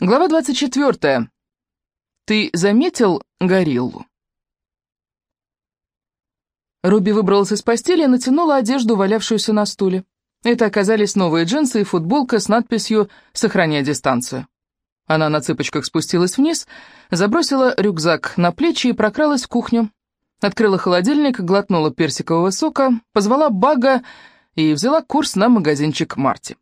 Глава 24. Ты заметил гориллу? Руби выбралась из постели и натянула одежду, валявшуюся на стуле. Это оказались новые джинсы и футболка с надписью «Сохраняй дистанцию». Она на цыпочках спустилась вниз, забросила рюкзак на плечи и прокралась в кухню. Открыла холодильник, глотнула персикового сока, позвала Бага и взяла курс на магазинчик Марти.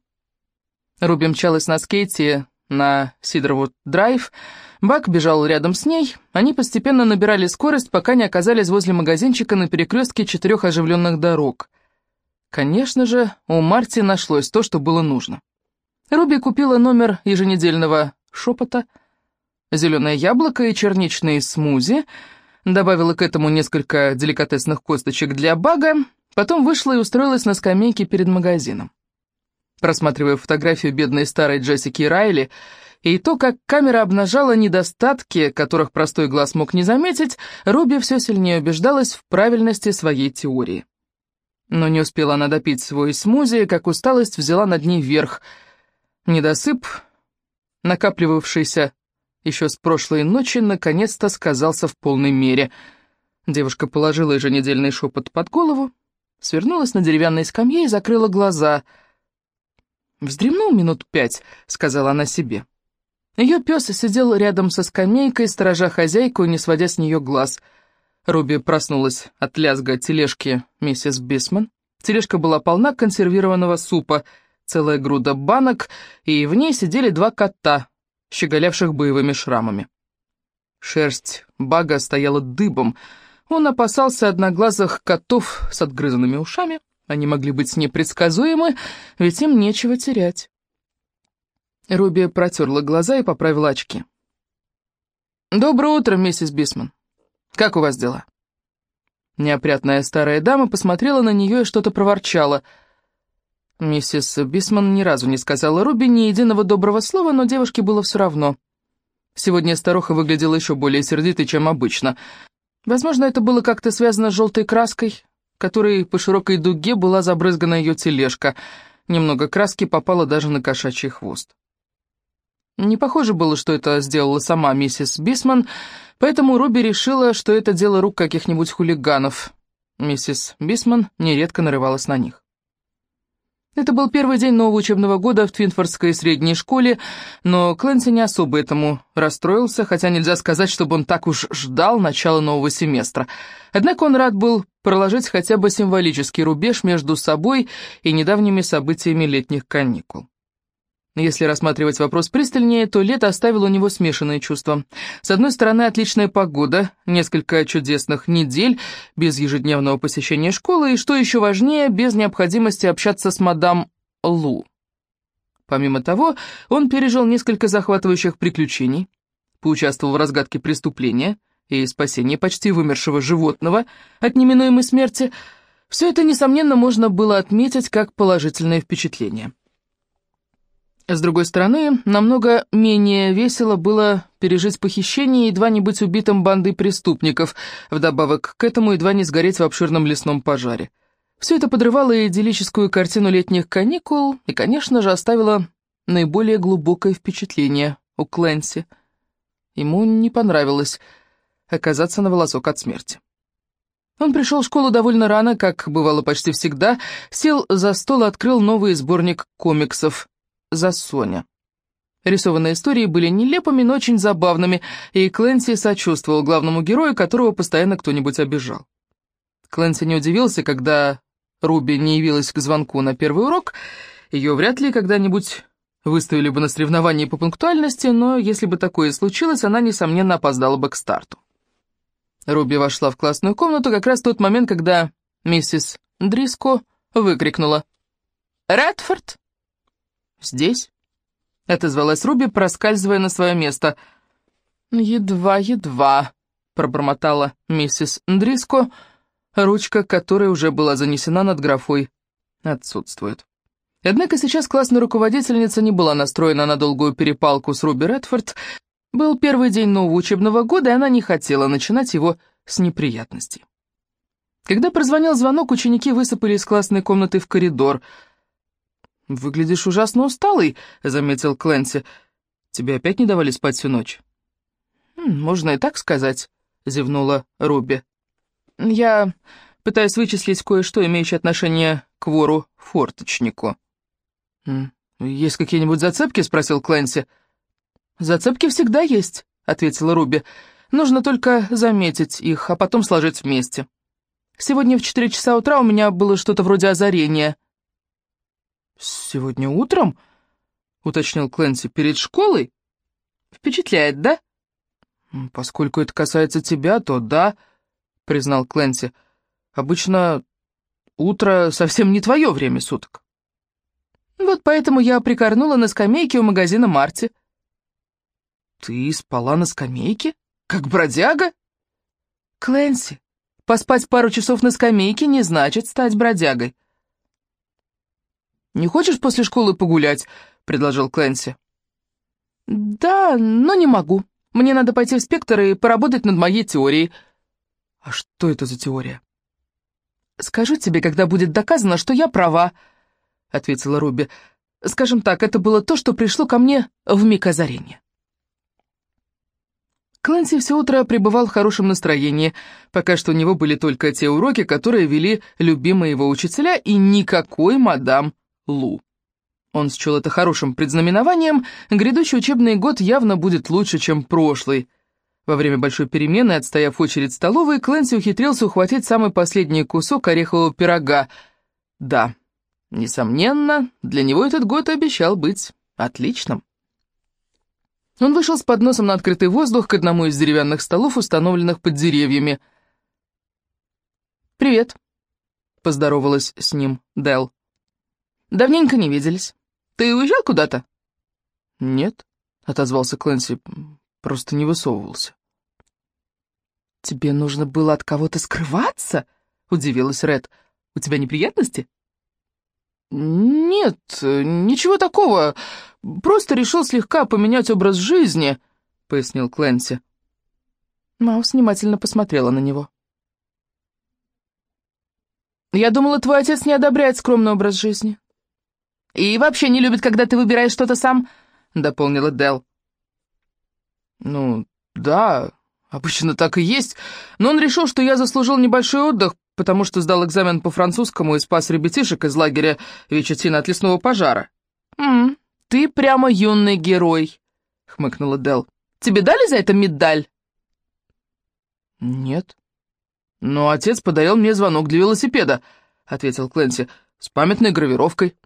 Руби мчалась на скейте на Сидорвуд-драйв. Бак бежал рядом с ней. Они постепенно набирали скорость, пока не оказались возле магазинчика на перекрестке четырех оживленных дорог. Конечно же, у Марти нашлось то, что было нужно. Руби купила номер еженедельного шепота, зеленое яблоко и черничные смузи, добавила к этому несколько деликатесных косточек для бага, потом вышла и устроилась на скамейке перед магазином просматривая фотографию бедной старой Джессики Райли, и то, как камера обнажала недостатки, которых простой глаз мог не заметить, Руби все сильнее убеждалась в правильности своей теории. Но не успела она допить свой смузи, как усталость взяла над ней верх. Недосып, накапливавшийся еще с прошлой ночи, наконец-то сказался в полной мере. Девушка положила еженедельный шепот под голову, свернулась на деревянной скамье и закрыла глаза — «Вздремнул минут пять», — сказала она себе. Ее пес сидел рядом со скамейкой, сторожа хозяйку, не сводя с нее глаз. Руби проснулась от лязга тележки миссис Бисман. Тележка была полна консервированного супа, целая груда банок, и в ней сидели два кота, щеголявших боевыми шрамами. Шерсть бага стояла дыбом. Он опасался одноглазых котов с отгрызанными ушами, они могли быть непредсказуемы, ведь им нечего терять. Руби протерла глаза и поправила очки. «Доброе утро, миссис Бисман. Как у вас дела?» Неопрятная старая дама посмотрела на нее и что-то проворчала. Миссис Бисман ни разу не сказала Руби ни единого доброго слова, но девушке было все равно. Сегодня старуха выглядела еще более сердитой, чем обычно. Возможно, это было как-то связано с желтой краской, которой по широкой дуге была забрызгана ее тележка. Немного краски попало даже на кошачий хвост. Не похоже было, что это сделала сама миссис Бисман, поэтому Руби решила, что это дело рук каких-нибудь хулиганов. Миссис Бисман нередко нарывалась на них. Это был первый день нового учебного года в Твинфордской средней школе, но Клэнси не особо этому расстроился, хотя нельзя сказать, чтобы он так уж ждал начала нового семестра. Однако он рад был проложить хотя бы символический рубеж между собой и недавними событиями летних каникул. Если рассматривать вопрос пристальнее, то лето оставило у него смешанные чувства. С одной стороны, отличная погода, несколько чудесных недель без ежедневного посещения школы и, что еще важнее, без необходимости общаться с мадам Лу. Помимо того, он пережил несколько захватывающих приключений, поучаствовал в разгадке преступления и спасении почти вымершего животного от неминуемой смерти. Все это, несомненно, можно было отметить как положительное впечатление. С другой стороны, намного менее весело было пережить похищение и едва не быть убитым бандой преступников, вдобавок к этому едва не сгореть в обширном лесном пожаре. Все это подрывало идиллическую картину летних каникул и, конечно же, оставило наиболее глубокое впечатление у Клэнси. Ему не понравилось оказаться на волосок от смерти. Он пришел в школу довольно рано, как бывало почти всегда, сел за стол и открыл новый сборник комиксов за Соня. Рисованные истории были нелепыми, но очень забавными, и Клэнси сочувствовал главному герою, которого постоянно кто-нибудь обижал. Клэнси не удивился, когда Руби не явилась к звонку на первый урок, ее вряд ли когда-нибудь выставили бы на соревновании по пунктуальности, но если бы такое случилось, она, несомненно, опоздала бы к старту. Руби вошла в классную комнату как раз в тот момент, когда миссис Дриско выкрикнула «Редфорд!» «Здесь?» — отозвалась Руби, проскальзывая на свое место. «Едва-едва», — пробормотала миссис Ндриско, ручка которой уже была занесена над графой «отсутствует». Однако сейчас классная руководительница не была настроена на долгую перепалку с Руби Редфорд. Был первый день нового учебного года, и она не хотела начинать его с неприятностей. Когда прозвонил звонок, ученики высыпали из классной комнаты в коридор — «Выглядишь ужасно усталый», — заметил Клэнси. Тебе опять не давали спать всю ночь?» «Можно и так сказать», — зевнула Руби. «Я пытаюсь вычислить кое-что, имеющее отношение к вору-форточнику». «Есть какие-нибудь зацепки?» — спросил Клэнси. «Зацепки всегда есть», — ответила Руби. «Нужно только заметить их, а потом сложить вместе. Сегодня в четыре часа утра у меня было что-то вроде озарения». «Сегодня утром?» — уточнил Клэнси. «Перед школой?» «Впечатляет, да?» «Поскольку это касается тебя, то да», — признал Клэнси. «Обычно утро совсем не твое время суток». «Вот поэтому я прикорнула на скамейке у магазина Марти». «Ты спала на скамейке? Как бродяга?» «Клэнси, поспать пару часов на скамейке не значит стать бродягой». «Не хочешь после школы погулять?» — предложил Клэнси. «Да, но не могу. Мне надо пойти в спектр и поработать над моей теорией». «А что это за теория?» «Скажу тебе, когда будет доказано, что я права», — ответила Руби. «Скажем так, это было то, что пришло ко мне в миг озарения». Клэнси все утро пребывал в хорошем настроении, пока что у него были только те уроки, которые вели любимые его учителя, и никакой мадам Лу. Он счел это хорошим предзнаменованием, грядущий учебный год явно будет лучше, чем прошлый. Во время большой перемены, отстояв очередь столовой, Клэнси ухитрился ухватить самый последний кусок орехового пирога. Да, несомненно, для него этот год обещал быть отличным. Он вышел с подносом на открытый воздух к одному из деревянных столов, установленных под деревьями. «Привет», — поздоровалась с ним Дел. «Давненько не виделись». Ты уезжал куда-то?» «Нет», — отозвался Клэнси, — «просто не высовывался». «Тебе нужно было от кого-то скрываться?» — удивилась Ред. «У тебя неприятности?» «Нет, ничего такого. Просто решил слегка поменять образ жизни», — пояснил Клэнси. Маус внимательно посмотрела на него. «Я думала, твой отец не одобряет скромный образ жизни. «И вообще не любит, когда ты выбираешь что-то сам», — дополнила Дел. «Ну, да, обычно так и есть, но он решил, что я заслужил небольшой отдых, потому что сдал экзамен по французскому и спас ребятишек из лагеря Вечетина от лесного пожара». «М ты прямо юный герой», — хмыкнула Дел. «Тебе дали за это медаль?» «Нет». «Но отец подарил мне звонок для велосипеда», — ответил Клэнси, — «с памятной гравировкой».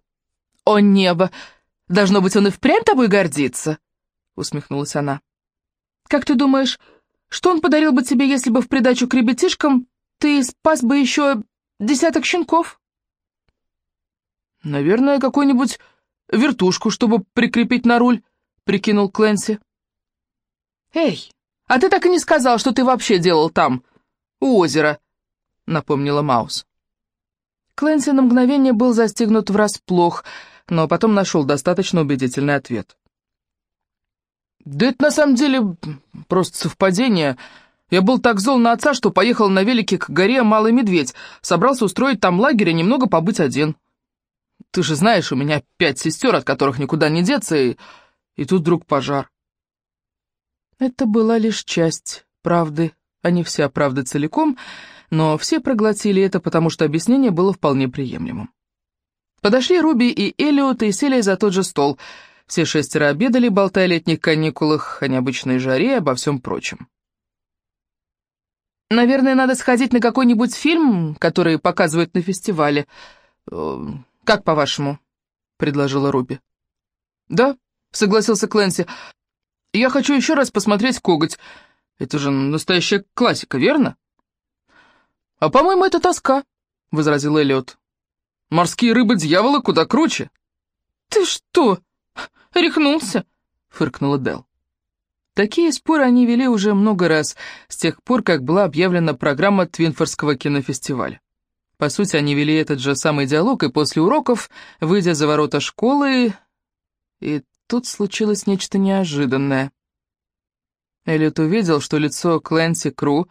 «О небо! Должно быть, он и впрямь тобой гордится!» — усмехнулась она. «Как ты думаешь, что он подарил бы тебе, если бы в придачу к ребятишкам ты спас бы еще десяток щенков?» «Наверное, какую-нибудь вертушку, чтобы прикрепить на руль», — прикинул Клэнси. «Эй, а ты так и не сказал, что ты вообще делал там, у озера», — напомнила Маус. Клэнси на мгновение был застигнут врасплох — но потом нашел достаточно убедительный ответ. «Да это на самом деле просто совпадение. Я был так зол на отца, что поехал на велике к горе Малый Медведь, собрался устроить там лагерь и немного побыть один. Ты же знаешь, у меня пять сестер, от которых никуда не деться, и, и тут вдруг пожар». Это была лишь часть правды, а не вся правда целиком, но все проглотили это, потому что объяснение было вполне приемлемым. Подошли Руби и Элиот и сели за тот же стол. Все шестеро обедали, болтая о летних каникулах, о необычной жаре и обо всем прочем. «Наверное, надо сходить на какой-нибудь фильм, который показывают на фестивале. Э, как по-вашему?» — предложила Руби. «Да», — согласился Клэнси. «Я хочу еще раз посмотреть «Коготь». Это же настоящая классика, верно?» «А, по-моему, это тоска», — возразил Эллиот. Морские рыбы-дьяволы куда круче». «Ты что, рехнулся?» — фыркнула Дел. Такие споры они вели уже много раз, с тех пор, как была объявлена программа Твинфорского кинофестиваля. По сути, они вели этот же самый диалог и после уроков, выйдя за ворота школы, и тут случилось нечто неожиданное. Эллиот увидел, что лицо Клэнси Кру,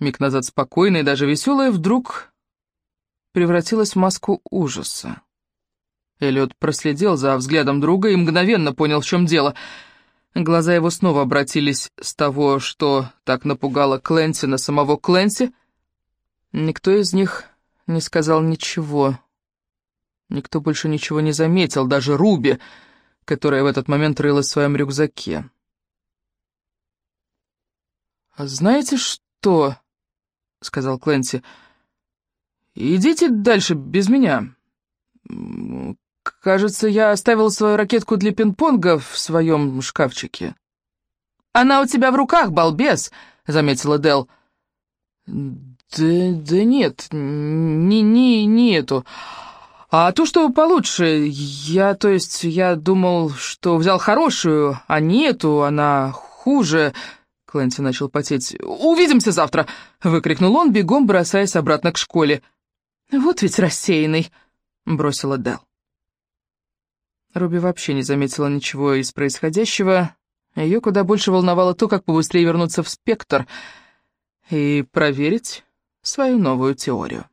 миг назад спокойное и даже веселое, вдруг превратилась в маску ужаса. Эллиот проследил за взглядом друга и мгновенно понял, в чем дело. Глаза его снова обратились с того, что так напугало Кленси на самого Кленси. Никто из них не сказал ничего. Никто больше ничего не заметил, даже Руби, которая в этот момент рылась в своем рюкзаке. «А «Знаете что?» — сказал Кленси. «Идите дальше без меня. Кажется, я оставил свою ракетку для пинг-понга в своем шкафчике». «Она у тебя в руках, балбес!» — заметила Дел. «Да, да нет, не, не, не эту. А то, что получше, я, то есть, я думал, что взял хорошую, а не эту, она хуже...» Клэнси начал потеть. «Увидимся завтра!» — выкрикнул он, бегом бросаясь обратно к школе. «Вот ведь рассеянный!» — бросила Дел. Руби вообще не заметила ничего из происходящего. Ее куда больше волновало то, как побыстрее вернуться в «Спектр» и проверить свою новую теорию.